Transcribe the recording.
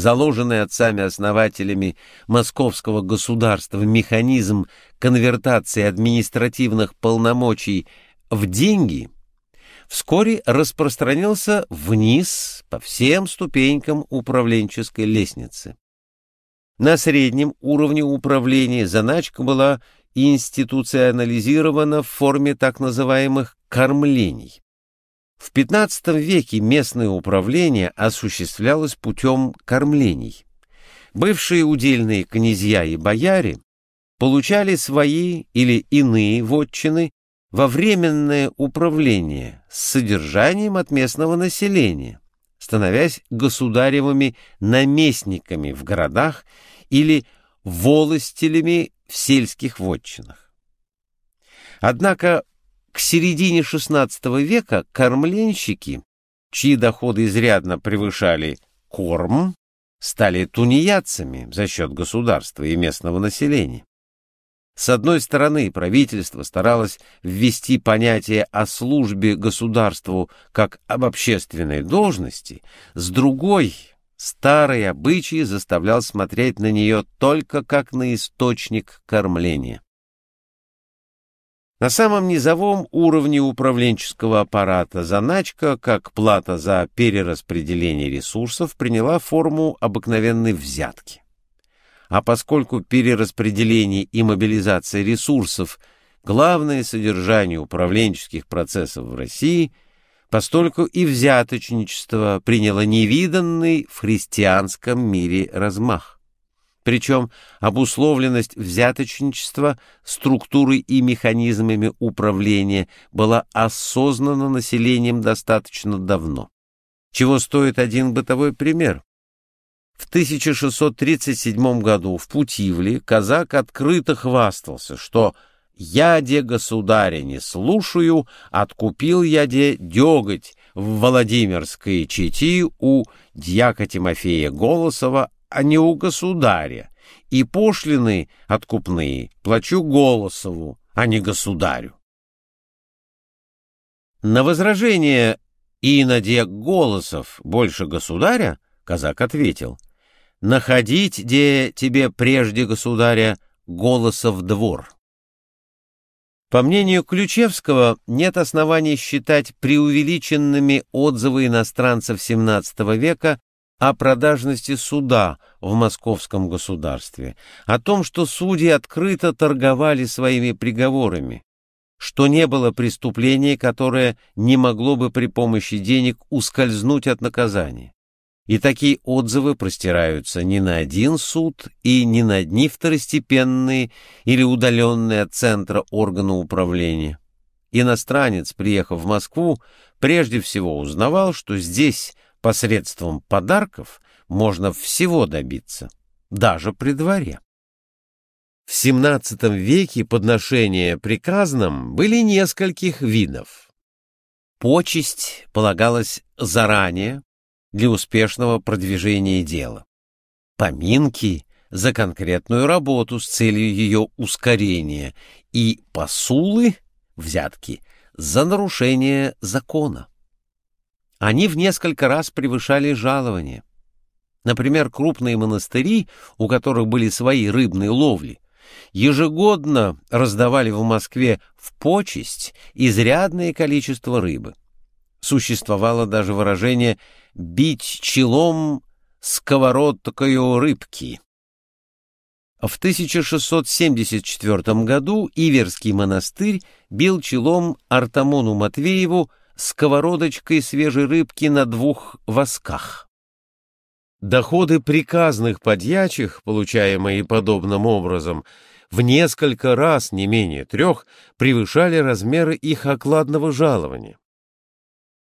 заложенный отцами-основателями московского государства механизм конвертации административных полномочий в деньги, вскоре распространился вниз по всем ступенькам управленческой лестницы. На среднем уровне управления заначка была институционализирована в форме так называемых кормлений. В XV веке местное управление осуществлялось путем кормлений. Бывшие удельные князья и бояре получали свои или иные вотчины во временное управление с содержанием от местного населения, становясь государевыми наместниками в городах или волостелями в сельских вотчинах. Однако к середине XVI века кормленщики, чьи доходы изрядно превышали корм, стали тунеядцами за счет государства и местного населения. С одной стороны, правительство старалось ввести понятие о службе государству как об общественной должности, с другой — старый обычай заставлял смотреть на нее только как на источник кормления. На самом низовом уровне управленческого аппарата заначка, как плата за перераспределение ресурсов, приняла форму обыкновенной взятки. А поскольку перераспределение и мобилизация ресурсов – главное содержание управленческих процессов в России, постольку и взяточничество приняло невиданный в христианском мире размах. Причем обусловленность взяточничества структурой и механизмами управления была осознана населением достаточно давно. Чего стоит один бытовой пример? В 1637 году в Путивле казак открыто хвастался, что «я де государя не слушаю, откупил я де деготь в Владимирской Чети у дьяка Тимофея Голосова а не у государя, и пошлины откупные плачу Голосову, а не государю. На возражение «Иноде Голосов больше государя» казак ответил «Находить, где тебе прежде государя, Голосов двор». По мнению Ключевского, нет оснований считать преувеличенными отзывы иностранцев XVII века о продажности суда в московском государстве, о том, что судьи открыто торговали своими приговорами, что не было преступления, которое не могло бы при помощи денег ускользнуть от наказания. И такие отзывы простираются не на один суд и не на одни второстепенные или удаленные от центра органа управления. Иностранец, приехав в Москву, прежде всего узнавал, что здесь посредством подарков можно всего добиться, даже при дворе. В XVII веке подношения приказным были нескольких видов. Почесть полагалась заранее для успешного продвижения дела. Поминки за конкретную работу с целью ее ускорения и посулы, взятки, за нарушение закона. Они в несколько раз превышали жалование. Например, крупные монастыри, у которых были свои рыбные ловли, ежегодно раздавали в Москве в почесть изрядное количество рыбы. Существовало даже выражение «бить челом сковородкою рыбки». В 1674 году Иверский монастырь бил челом Артамону Матвееву сковородочкой свежей рыбки на двух восках. Доходы приказных подьячих, получаемые подобным образом, в несколько раз, не менее трех, превышали размеры их окладного жалования.